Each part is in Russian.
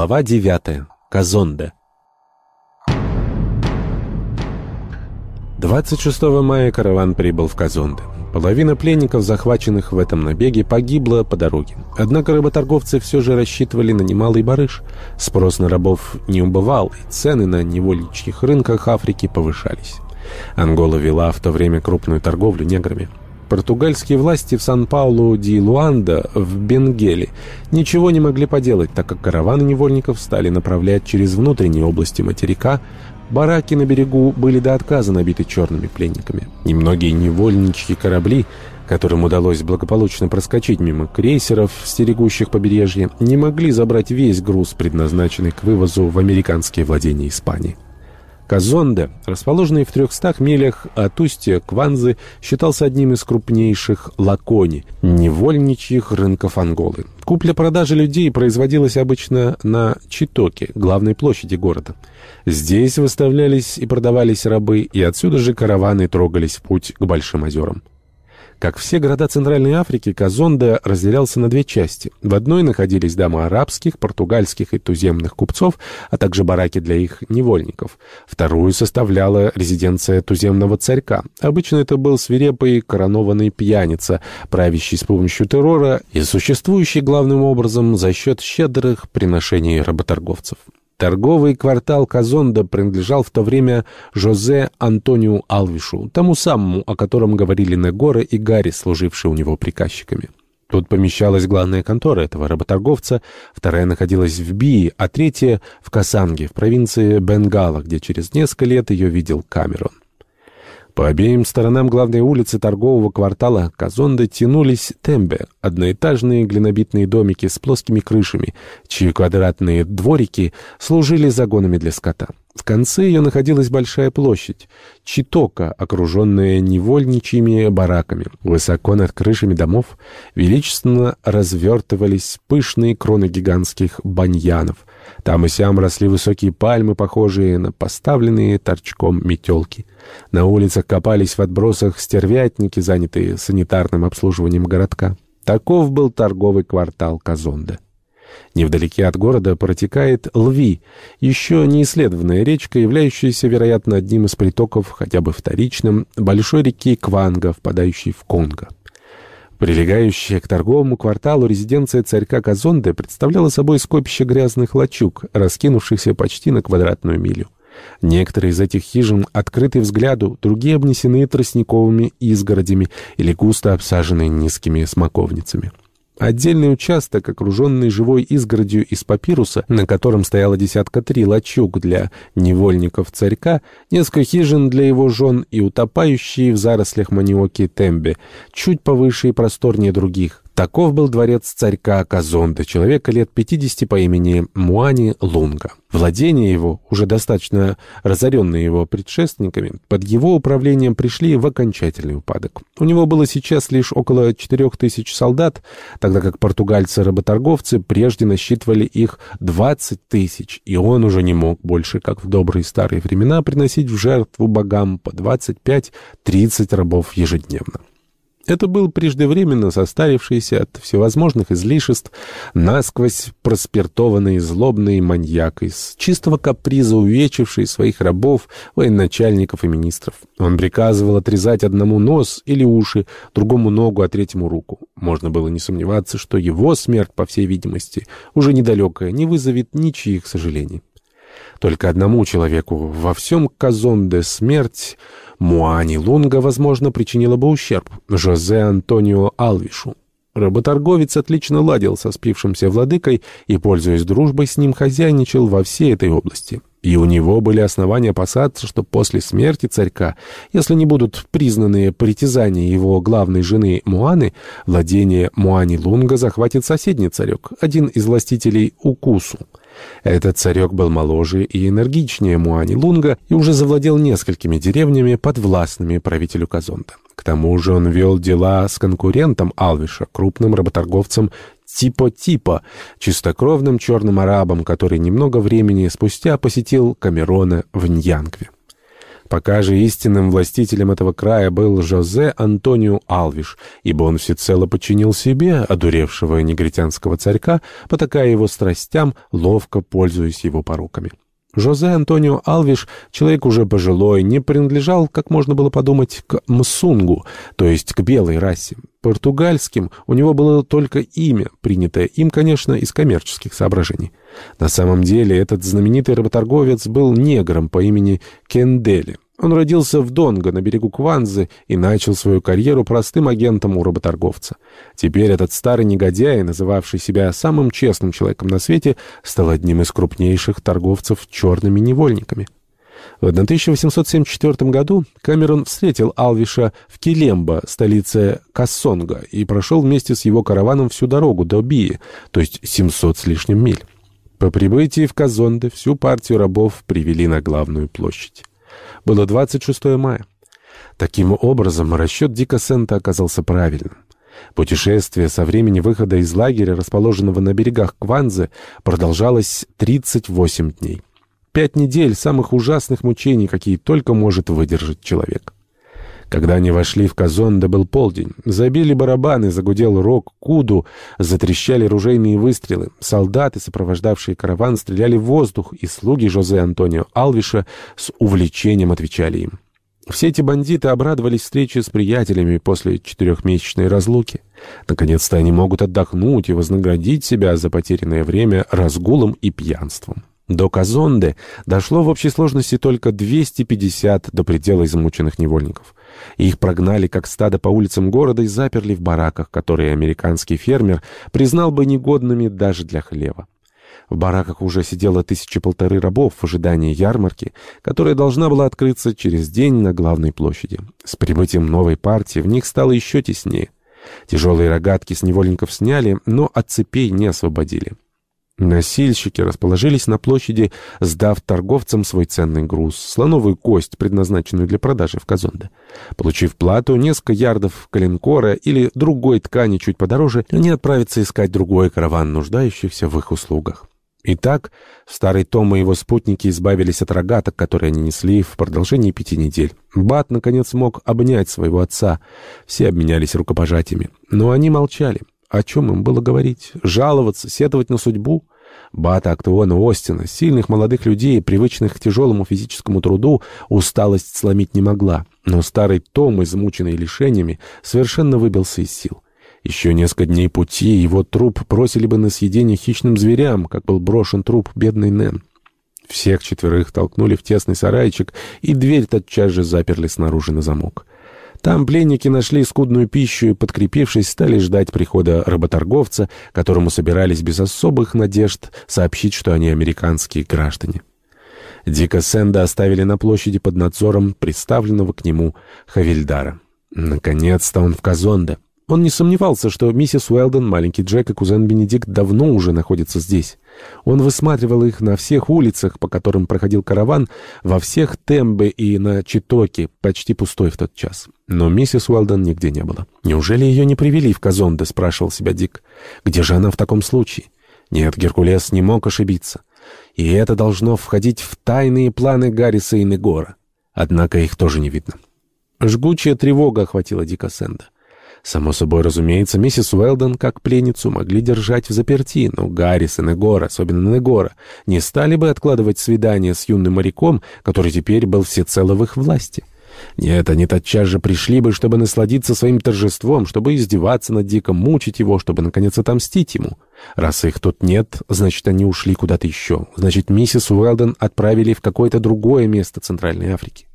Глава 9. Казонде. 26 мая караван прибыл в Казонде. Половина пленников, захваченных в этом набеге, погибла по дороге. Однако рыботорговцы все же рассчитывали на немалый барыш. Спрос на рабов не убывал, и цены на невольничьих рынках Африки повышались. Ангола вела в то время крупную торговлю неграми. Португальские власти в Сан-Паулу ди Луанда в Бенгеле ничего не могли поделать, так как караваны невольников стали направлять через внутренние области материка. Бараки на берегу были до отказа набиты черными пленниками. Немногие невольничьи корабли, которым удалось благополучно проскочить мимо крейсеров, стерегущих побережье, не могли забрать весь груз, предназначенный к вывозу в американские владения Испании. Казонде, расположенный в 300 милях от устья Кванзы, считался одним из крупнейших лакони, невольничьих рынков Анголы. Купля-продажа людей производилась обычно на Читоке, главной площади города. Здесь выставлялись и продавались рабы, и отсюда же караваны трогались в путь к Большим озерам. Как все города Центральной Африки, Казонде разделялся на две части. В одной находились дома арабских, португальских и туземных купцов, а также бараки для их невольников. Вторую составляла резиденция туземного царька. Обычно это был свирепый коронованный пьяница, правящий с помощью террора и существующий главным образом за счет щедрых приношений работорговцев. Торговый квартал Казонда принадлежал в то время Жозе Антониу Алвишу, тому самому, о котором говорили Негора и Гарри, служившие у него приказчиками. Тут помещалась главная контора этого работорговца, вторая находилась в Бии, а третья — в Касанге, в провинции Бенгала, где через несколько лет ее видел Камерон. По обеим сторонам главной улицы торгового квартала Казонда тянулись тембе, одноэтажные глинобитные домики с плоскими крышами, чьи квадратные дворики служили загонами для скота. В конце ее находилась большая площадь, Читока, окруженная невольничьими бараками. Высоко над крышами домов величественно развертывались пышные кроны гигантских баньянов. Там и сям росли высокие пальмы, похожие на поставленные торчком метелки. На улицах копались в отбросах стервятники, занятые санитарным обслуживанием городка. Таков был торговый квартал Казонда. Невдалеке от города протекает Лви, еще не исследованная речка, являющаяся, вероятно, одним из притоков, хотя бы вторичным, большой реки Кванга, впадающей в Конго. Прилегающая к торговому кварталу резиденция царька Казонде представляла собой скопище грязных лачуг, раскинувшихся почти на квадратную милю. Некоторые из этих хижин открыты взгляду, другие обнесены тростниковыми изгородями или густо обсажены низкими смоковницами. Отдельный участок, окруженный живой изгородью из папируса, на котором стояла десятка три лачуг для невольников царька, несколько хижин для его жен и утопающие в зарослях маниоки тембе, чуть повыше и просторнее других, Таков был дворец царька Казонда, человека лет 50 по имени Муани Лунга. Владения его, уже достаточно разоренные его предшественниками, под его управлением пришли в окончательный упадок. У него было сейчас лишь около 4000 солдат, тогда как португальцы-работорговцы прежде насчитывали их 20 тысяч, и он уже не мог больше, как в добрые старые времена, приносить в жертву богам по 25-30 рабов ежедневно. Это был преждевременно состарившийся от всевозможных излишеств, насквозь проспиртованный злобный маньяк из чистого каприза увечивший своих рабов, военачальников и министров. Он приказывал отрезать одному нос или уши, другому ногу, а третьему руку. Можно было не сомневаться, что его смерть, по всей видимости, уже недалекая, не вызовет ничьих сожалений. Только одному человеку во всем Казонде смерть Муани Лунга, возможно, причинила бы ущерб Жозе Антонио Алвишу. Работорговец отлично ладил со спившимся владыкой и, пользуясь дружбой с ним, хозяйничал во всей этой области. И у него были основания опасаться, что после смерти царька, если не будут признаны притязания его главной жены Муаны, владение Муани Лунга захватит соседний царек, один из властителей Укусу. Этот царек был моложе и энергичнее Муани Лунга и уже завладел несколькими деревнями, подвластными правителю Казонда. К тому же он вел дела с конкурентом Алвиша, крупным работорговцем Типо-Типо, чистокровным черным арабом, который немного времени спустя посетил Камерона в Ньянгве. Пока же истинным властителем этого края был Жозе Антонио Алвиш, ибо он всецело подчинил себе одуревшего негритянского царька, потакая его страстям, ловко пользуясь его поруками. Жозе Антонио Алвиш, человек уже пожилой, не принадлежал, как можно было подумать, к мсунгу, то есть к белой расе. Португальским у него было только имя, принятое им, конечно, из коммерческих соображений. На самом деле этот знаменитый работорговец был негром по имени Кендели. Он родился в Донго на берегу Кванзы и начал свою карьеру простым агентом у работорговца. Теперь этот старый негодяй, называвший себя самым честным человеком на свете, стал одним из крупнейших торговцев черными невольниками. В 1874 году Камерон встретил Алвиша в Килембо, столице Кассонга, и прошел вместе с его караваном всю дорогу до Бии, то есть 700 с лишним миль. По прибытии в Казонде всю партию рабов привели на главную площадь. Было 26 мая. Таким образом, расчет Дика Сента оказался правильным. Путешествие со времени выхода из лагеря, расположенного на берегах Кванзы, продолжалось 38 дней. Пять недель самых ужасных мучений, какие только может выдержать человек. Когда они вошли в Казонде, был полдень. Забили барабаны, загудел рог куду, затрещали ружейные выстрелы. Солдаты, сопровождавшие караван, стреляли в воздух, и слуги Жозе Антонио Алвиша с увлечением отвечали им. Все эти бандиты обрадовались встрече с приятелями после четырехмесячной разлуки. Наконец-то они могут отдохнуть и вознаградить себя за потерянное время разгулом и пьянством. До Казонде дошло в общей сложности только 250 до предела измученных невольников. Их прогнали как стадо по улицам города и заперли в бараках, которые американский фермер признал бы негодными даже для хлеба. В бараках уже сидело тысячи полторы рабов в ожидании ярмарки, которая должна была открыться через день на главной площади. С прибытием новой партии в них стало еще теснее. Тяжелые рогатки с невольников сняли, но от цепей не освободили. Носильщики расположились на площади, сдав торговцам свой ценный груз, слоновую кость, предназначенную для продажи в Казонде. Получив плату, несколько ярдов калинкора или другой ткани чуть подороже, они отправятся искать другой караван, нуждающихся в их услугах. Итак, старый Том и его спутники избавились от рогаток, которые они несли в продолжении пяти недель. Бат, наконец, мог обнять своего отца. Все обменялись рукопожатиями. Но они молчали. О чем им было говорить? Жаловаться, сетовать на судьбу? Бата Актеона Остина, сильных молодых людей, привычных к тяжелому физическому труду, усталость сломить не могла. Но старый Том, измученный лишениями, совершенно выбился из сил. Еще несколько дней пути, его труп бросили бы на съедение хищным зверям, как был брошен труп бедной Нэн. Всех четверых толкнули в тесный сарайчик, и дверь тотчас же заперли снаружи на замок. Там пленники нашли скудную пищу и, подкрепившись, стали ждать прихода работорговца, которому собирались без особых надежд сообщить, что они американские граждане. Дика Сэнда оставили на площади под надзором представленного к нему Хавильдара. Наконец-то он в Казонде. Он не сомневался, что миссис Уэлден, маленький Джек и кузен Бенедикт давно уже находятся здесь. Он высматривал их на всех улицах, по которым проходил караван, во всех Тембе и на Читоке, почти пустой в тот час. Но миссис Уэлден нигде не было. «Неужели ее не привели в Казонде?» — спрашивал себя Дик. «Где же она в таком случае?» Нет, Геркулес не мог ошибиться. И это должно входить в тайные планы Гарриса и Негора. Однако их тоже не видно. Жгучая тревога охватила Дика Сэнда. Само собой разумеется, миссис Уэлдон как пленницу могли держать в заперти, но Гаррис и Негора, особенно Негора, не стали бы откладывать свидание с юным моряком, который теперь был всецело в их власти. Нет, они тотчас же пришли бы, чтобы насладиться своим торжеством, чтобы издеваться над Диком, мучить его, чтобы, наконец, отомстить ему. Раз их тут нет, значит, они ушли куда-то еще. Значит, миссис Уэлдон отправили в какое-то другое место Центральной Африки.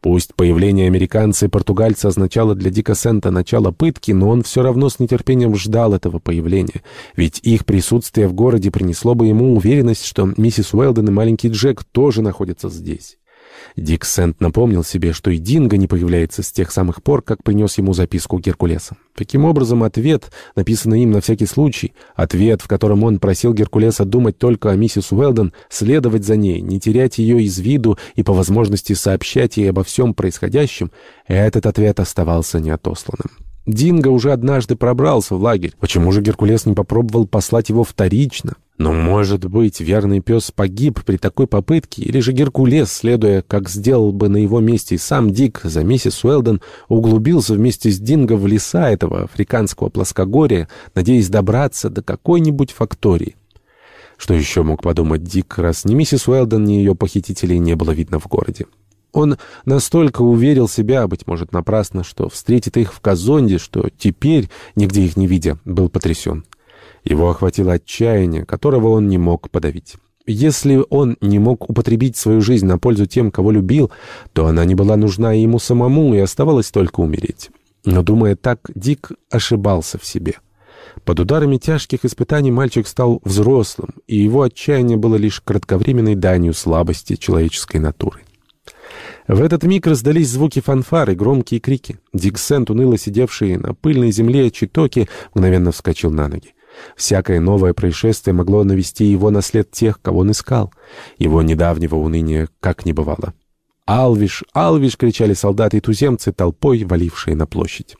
Пусть появление американца и португальца означало для Дика Сента начало пытки, но он все равно с нетерпением ждал этого появления, ведь их присутствие в городе принесло бы ему уверенность, что миссис Уэлден и маленький Джек тоже находятся здесь. Дик Сент напомнил себе, что и Динго не появляется с тех самых пор, как принес ему записку Геркулеса. Таким образом, ответ, написанный им на всякий случай, ответ, в котором он просил Геркулеса думать только о миссис Уэлден, следовать за ней, не терять ее из виду и по возможности сообщать ей обо всем происходящем, этот ответ оставался неотосланным. Динго уже однажды пробрался в лагерь. Почему же Геркулес не попробовал послать его вторично? Но, может быть, верный пес погиб при такой попытке, или же Геркулес, следуя, как сделал бы на его месте и сам Дик, за миссис Уэлден, углубился вместе с Динго в леса этого африканского плоскогорья, надеясь добраться до какой-нибудь фактории. Что еще мог подумать Дик, раз ни миссис Уэлден, ни ее похитителей не было видно в городе? Он настолько уверил себя, быть может, напрасно, что встретит их в Казонде, что теперь, нигде их не видя, был потрясен. Его охватило отчаяние, которого он не мог подавить. Если он не мог употребить свою жизнь на пользу тем, кого любил, то она не была нужна ему самому, и оставалось только умереть. Но, думая так, Дик ошибался в себе. Под ударами тяжких испытаний мальчик стал взрослым, и его отчаяние было лишь кратковременной данью слабости человеческой натуры. В этот миг раздались звуки фанфары, громкие крики. Дик Сент, уныло сидевший на пыльной земле Читоки, мгновенно вскочил на ноги. Всякое новое происшествие могло навести его на след тех, кого он искал. Его недавнего уныния как не бывало. «Алвиш! Алвиш!» — кричали солдаты и туземцы, толпой валившие на площадь.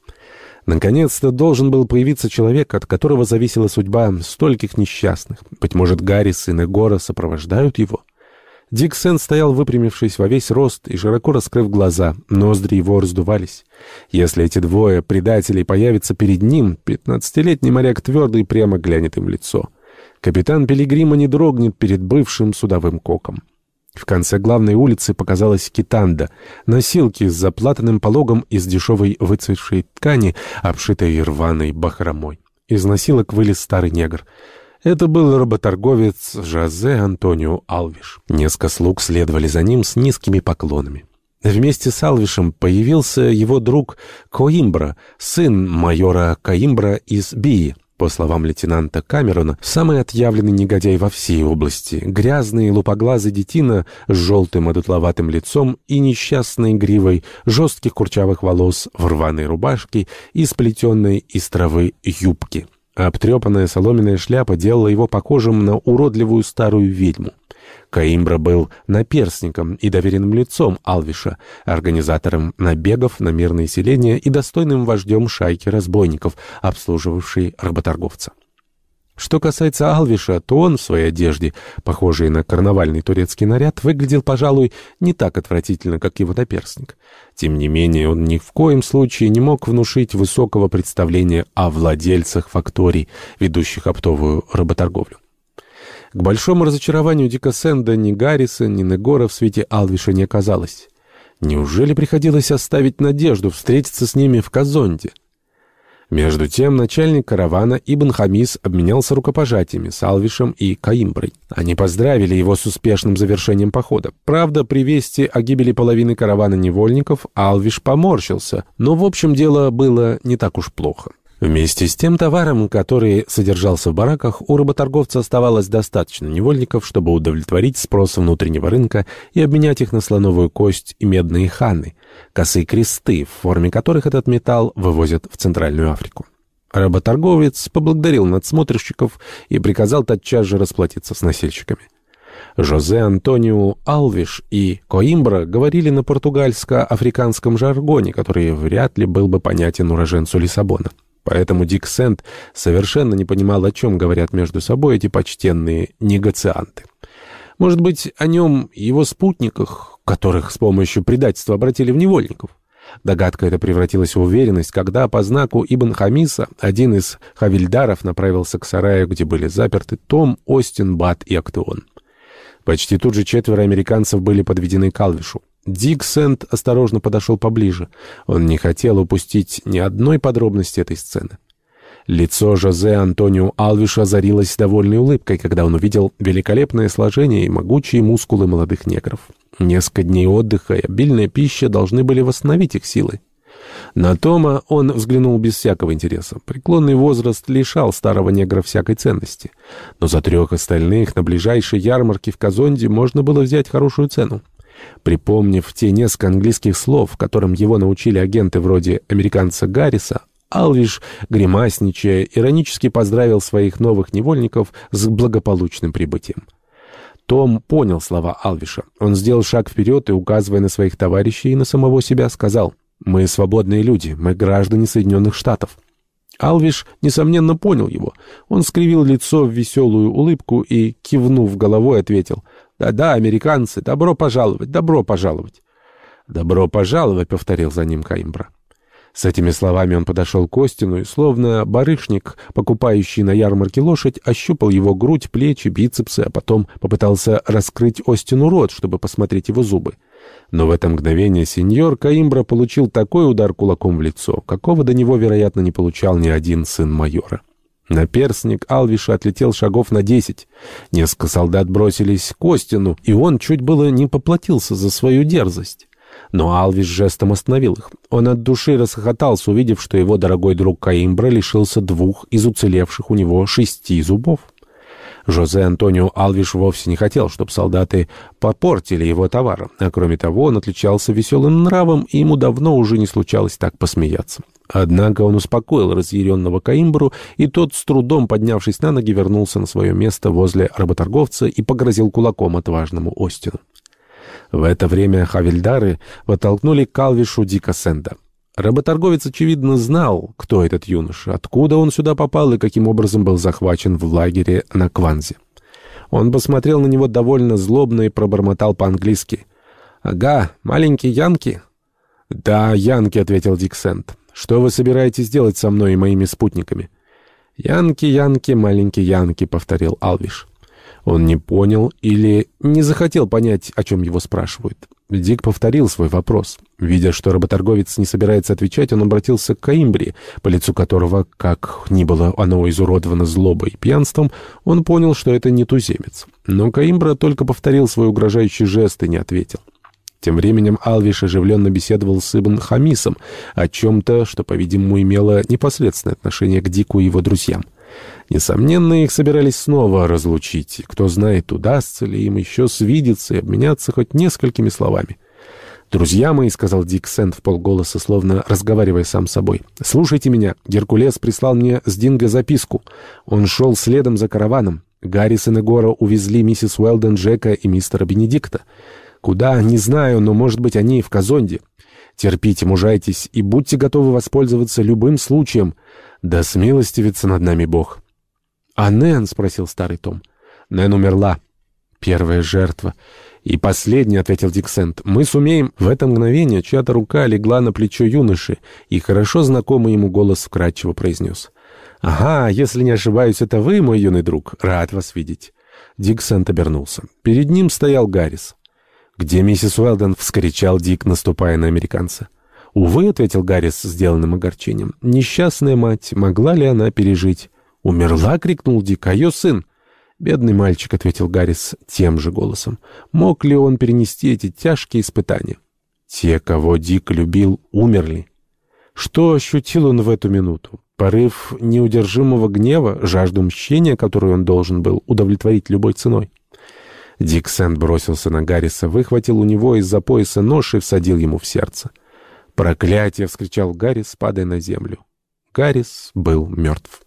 Наконец-то должен был появиться человек, от которого зависела судьба стольких несчастных. Быть может, Гаррис и Негора сопровождают его? Диксен стоял, выпрямившись во весь рост и широко раскрыв глаза. Ноздри его раздувались. Если эти двое предателей появятся перед ним, пятнадцатилетний моряк твердо и прямо глянет им в лицо. Капитан Пилигрима не дрогнет перед бывшим судовым коком. В конце главной улицы показалась китанда, носилки с заплатанным пологом из дешевой выцветшей ткани, обшитой рваной бахромой. Из носилок вылез старый негр — это был работорговец Жозе Антонио Алвиш. Несколько слуг следовали за ним с низкими поклонами. Вместе с Алвишем появился его друг Коимбра, сын майора Коимбра из Бии. По словам лейтенанта Камерона, самый отъявленный негодяй во всей области, грязный лупоглазый детина с желтым одутловатым лицом и несчастной гривой жестких курчавых волос в рваной рубашке и сплетенной из травы юбки. Обтрепанная соломенная шляпа делала его похожим на уродливую старую ведьму. Каимбра был наперсником и доверенным лицом Алвиша, организатором набегов на мирные селения и достойным вождем шайки разбойников, обслуживавшей работорговца. Что касается Алвиша, то он в своей одежде, похожей на карнавальный турецкий наряд, выглядел, пожалуй, не так отвратительно, как его наперстник. Тем не менее, он ни в коем случае не мог внушить высокого представления о владельцах факторий, ведущих оптовую работорговлю. К большому разочарованию Дика Сенда ни Гарриса, ни Негора в свете Алвиша не оказалось. Неужели приходилось оставить надежду встретиться с ними в Казонде? Между тем начальник каравана Ибн Хамис обменялся рукопожатиями с Алвишем и Каимброй. Они поздравили его с успешным завершением похода. Правда, при вести о гибели половины каравана невольников Алвиш поморщился, но в общем дело было не так уж плохо. Вместе с тем товаром, который содержался в бараках, у работорговца оставалось достаточно невольников, чтобы удовлетворить спрос внутреннего рынка и обменять их на слоновую кость и медные ханы, косые кресты, в форме которых этот металл вывозят в Центральную Африку. Работорговец поблагодарил надсмотрщиков и приказал тотчас же расплатиться с носильщиками. Жозе Антонио Алвиш и Коимбра говорили на португальско-африканском жаргоне, который вряд ли был бы понятен уроженцу Лиссабона. Поэтому Дик Сент совершенно не понимал, о чем говорят между собой эти почтенные негацианты. Может быть, о нем его спутниках, которых с помощью предательства обратили в невольников. Догадка эта превратилась в уверенность, когда по знаку Ибн Хамиса один из хавильдаров направился к сараю, где были заперты Том, Остин, Бат и Актеон. Почти тут же четверо американцев были подведены к Алвишу. Дик Сент осторожно подошел поближе. Он не хотел упустить ни одной подробности этой сцены. Лицо Жозе Антонио Алвиша озарилось довольной улыбкой, когда он увидел великолепное сложение и могучие мускулы молодых негров. Несколько дней отдыха и обильная пища должны были восстановить их силы. На Тома он взглянул без всякого интереса. Преклонный возраст лишал старого негра всякой ценности. Но за трех остальных на ближайшей ярмарке в Казонде можно было взять хорошую цену. Припомнив те несколько английских слов, которым его научили агенты вроде американца Гарриса, Алвиш, гримасничая, иронически поздравил своих новых невольников с благополучным прибытием. Том понял слова Алвиша. Он сделал шаг вперед и, указывая на своих товарищей и на самого себя, сказал «Мы свободные люди, мы граждане Соединенных Штатов». Алвиш, несомненно, понял его. Он скривил лицо в веселую улыбку и, кивнув головой, ответил «Да-да, американцы, добро пожаловать, добро пожаловать». «Добро пожаловать», — повторил за ним Каимбра. С этими словами он подошел к Остину и, словно барышник, покупающий на ярмарке лошадь, ощупал его грудь, плечи, бицепсы, а потом попытался раскрыть Остину рот, чтобы посмотреть его зубы. Но в это мгновение сеньор Каимбра получил такой удар кулаком в лицо, какого до него, вероятно, не получал ни один сын майора. Наперстник Алвиша отлетел шагов на десять. Несколько солдат бросились к Остину, и он чуть было не поплатился за свою дерзость. Но Алвиш жестом остановил их. Он от души расхохотался, увидев, что его дорогой друг Каимбра лишился двух из уцелевших у него шести зубов. Жозе Антонио Алвиш вовсе не хотел, чтобы солдаты попортили его товар, а кроме того он отличался веселым нравом, и ему давно уже не случалось так посмеяться. Однако он успокоил разъяренного Каимбру, и тот, с трудом поднявшись на ноги, вернулся на свое место возле работорговца и погрозил кулаком отважному Остину. В это время хавильдары подтолкнули к Калвишу Дика Сенда. Работорговец, очевидно, знал, кто этот юноша, откуда он сюда попал и каким образом был захвачен в лагере на Кванзе. Он посмотрел на него довольно злобно и пробормотал по-английски. «Ага, маленький Янки?» «Да, Янки», — ответил Дик Сент. «Что вы собираетесь делать со мной и моими спутниками?» «Янки, Янки, маленький Янки», — повторил Алвиш. Он не понял или не захотел понять, о чем его спрашивают. Дик повторил свой вопрос. Видя, что работорговец не собирается отвечать, он обратился к Каимбри, по лицу которого, как ни было оно изуродовано злобой и пьянством, он понял, что это не туземец. Но Каимбра только повторил свой угрожающий жест и не ответил. Тем временем Алвиш оживленно беседовал с Ибн Хамисом о чем-то, что, по-видимому, имело непосредственное отношение к Дику и его друзьям. Несомненно, их собирались снова разлучить. Кто знает, удастся ли им еще свидеться и обменяться хоть несколькими словами. «Друзья мои», — сказал Дик Сент в полголоса, словно разговаривая сам с собой, — «слушайте меня. Геркулес прислал мне с Динго записку. Он шел следом за караваном. Гаррисон и Гора увезли миссис Уэлден, Джека и мистера Бенедикта. Куда, не знаю, но, может быть, они в Казонде. Терпите, мужайтесь и будьте готовы воспользоваться любым случаем. Да смилостивится над нами Бог». «А Нэн?» — спросил старый Том. «Нэн умерла. Первая жертва. И последняя», — ответил Диксент. «Мы сумеем...» В это мгновение чья-то рука легла на плечо юноши, и хорошо знакомый ему голос вкрадчиво произнес. «Ага, если не ошибаюсь, это вы, мой юный друг. Рад вас видеть». Диксент обернулся. Перед ним стоял Гаррис. «Где миссис Уэлден?» — вскричал Дик, наступая на американца. «Увы», — ответил Гаррис с сделанным огорчением, — «несчастная мать, могла ли она пережить?» «Умерла?» — крикнул Дик. «А ее сын?» «Бедный мальчик», — ответил Гаррис тем же голосом. «Мог ли он перенести эти тяжкие испытания?» «Те, кого Дик любил, умерли». Что ощутил он в эту минуту? Порыв неудержимого гнева, жажду мщения, которую он должен был удовлетворить любой ценой. Дик Сэнд бросился на Гарриса, выхватил у него из-за пояса нож и всадил ему в сердце. «Проклятие!» — вскричал Гаррис, падая на землю. Гаррис был мертв.